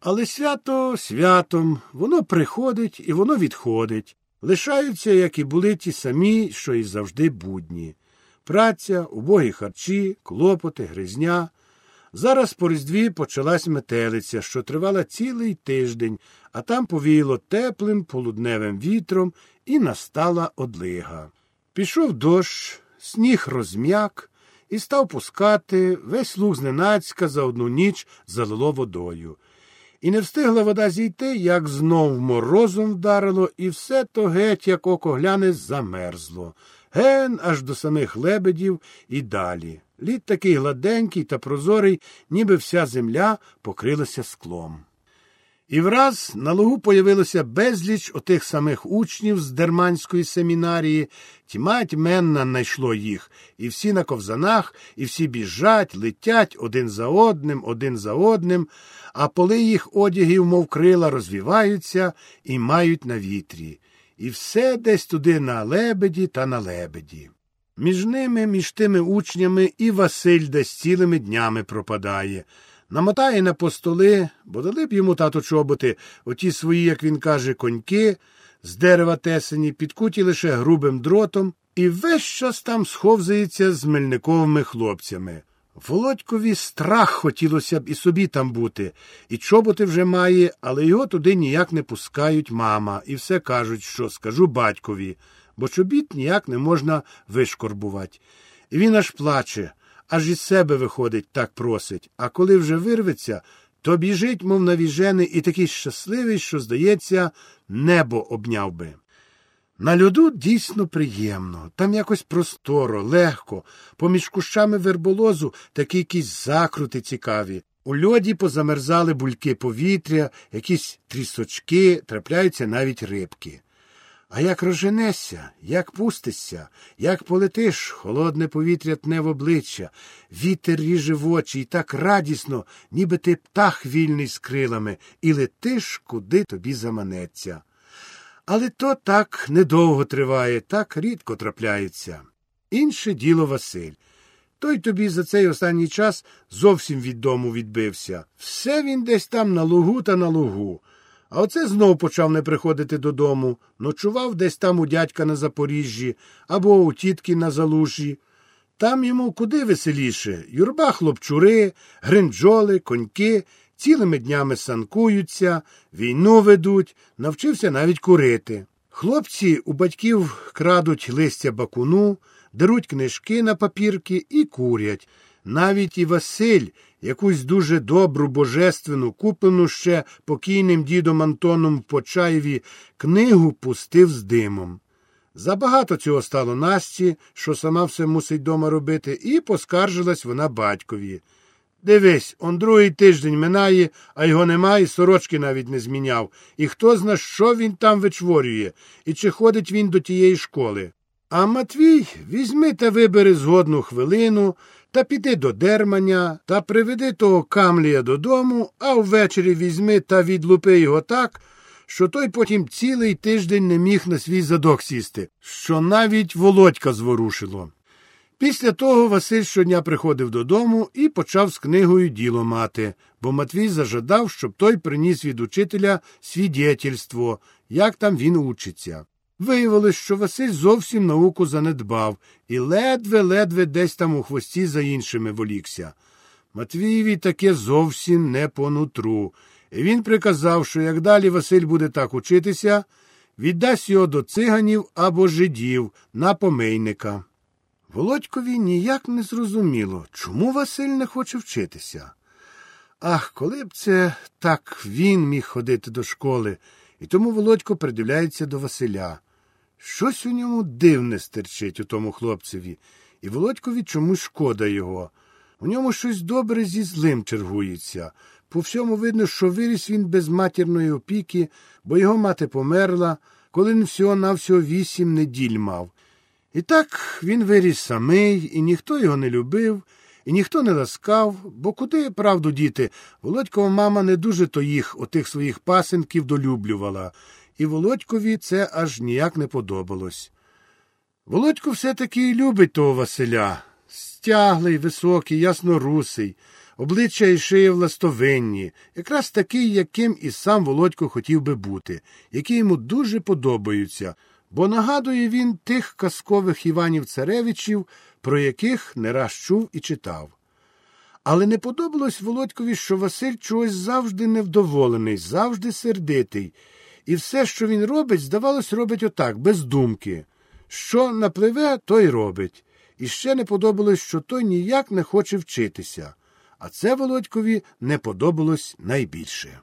Але свято святом, воно приходить і воно відходить. Лишаються, як і були ті самі, що і завжди будні. Праця, убогі харчі, клопоти, гризня. Зараз по різдві почалась метелиця, що тривала цілий тиждень, а там повіяло теплим полудневим вітром і настала одлига. Пішов дощ, сніг розм'як і став пускати, весь луг зненацька за одну ніч залило водою. І не встигла вода зійти, як знов морозом вдарило, і все то геть, як око гляне, замерзло. Ген аж до самих лебедів і далі. Лід такий гладенький та прозорий, ніби вся земля покрилася склом. І враз на лугу появилося безліч отих самих учнів з дерманської семінарії, тьма тьменна найшло їх, і всі на ковзанах, і всі біжать, летять один за одним, один за одним, а поли їх одягів, мов крила, розвіваються і мають на вітрі. І все десь туди на лебеді та на лебеді. Між ними, між тими учнями, і Василь десь цілими днями пропадає. Намотає на постоли, бо дали б йому тато чоботи, оті свої, як він каже, коньки, з дерева тесені, підкуті лише грубим дротом, і весь час там сховзається з мельниковими хлопцями. Володькові страх хотілося б і собі там бути, і чоботи вже має, але його туди ніяк не пускають мама, і все кажуть, що скажу батькові, бо чобіт ніяк не можна вишкорбувати. І він аж плаче, аж із себе виходить, так просить, а коли вже вирветься, то біжить, мов навіжений, і такий щасливий, що, здається, небо обняв би. На льоду дійсно приємно, там якось просторо, легко, поміж кущами верболозу такі якісь закрути цікаві. У льоді позамерзали бульки повітря, якісь трісочки, трапляються навіть рибки. А як роженешся, як пустишся, як полетиш, холодне повітря тне в обличчя, вітер ріже в очі і так радісно, ніби ти птах вільний з крилами, і летиш, куди тобі заманеться. Але то так недовго триває, так рідко трапляється. Інше діло Василь. Той тобі за цей останній час зовсім від дому відбився. Все він десь там на лугу та на лугу. А оце знов почав не приходити додому, ночував десь там у дядька на Запоріжжі або у тітки на Залужі. Там йому куди веселіше юрба хлопчури, гринджоли, коньки, цілими днями санкуються, війну ведуть, навчився навіть курити. Хлопці у батьків крадуть листя бакуну, деруть книжки на папірки і курять. Навіть і Василь, якусь дуже добру, божественну, куплену ще покійним дідом Антоном в Почаєві книгу пустив з димом. Забагато цього стало Насті, що сама все мусить дома робити, і поскаржилась вона батькові. Дивись, он другий тиждень минає, а його немає, сорочки навіть не зміняв. І хто зна, що він там вичворює, і чи ходить він до тієї школи. А Матвій візьми та вибери згодну хвилину та піди до дерманя та приведи того камлія додому, а ввечері візьми та відлупи його так, що той потім цілий тиждень не міг на свій задок сісти, що навіть володька зворушило. Після того Василь щодня приходив додому і почав з книгою діло мати, бо Матвій зажадав, щоб той приніс від учителя свідетельство, як там він учиться. Виявилось, що Василь зовсім науку занедбав і ледве-ледве десь там у хвості за іншими волікся. Матвієві таке зовсім не по нутру, і він приказав, що як далі Василь буде так учитися, віддасть його до циганів або жидів на помийника. Володькові ніяк не зрозуміло, чому Василь не хоче вчитися. Ах, коли б це так він міг ходити до школи, і тому Володько придивляється до Василя. Щось у ньому дивне стерчить у тому хлопцеві, і Володькові чомусь шкода його. У ньому щось добре зі злим чергується. По всьому видно, що виріс він без матірної опіки, бо його мати померла, коли він всього навсього вісім неділь мав. І так він виріс самий, і ніхто його не любив, і ніхто не ласкав, бо куди, правду, діти, Володькова мама не дуже то їх, отих своїх пасенків, долюблювала, і Володькові це аж ніяк не подобалось. Володько все таки любить того Василя. Стяглий, високий, яснорусий. обличчя і шиє властовинні, якраз такий, яким і сам Володько хотів би бути, які йому дуже подобаються, бо нагадує він тих казкових Іванів Царевичів, про яких не раз чув і читав. Але не подобалось Володькові, що Василь чогось завжди невдоволений, завжди сердитий, і все, що він робить, здавалось, робить отак, без думки. Що напливе, то й робить. І ще не подобалось, що той ніяк не хоче вчитися. А це Володькові не подобалось найбільше.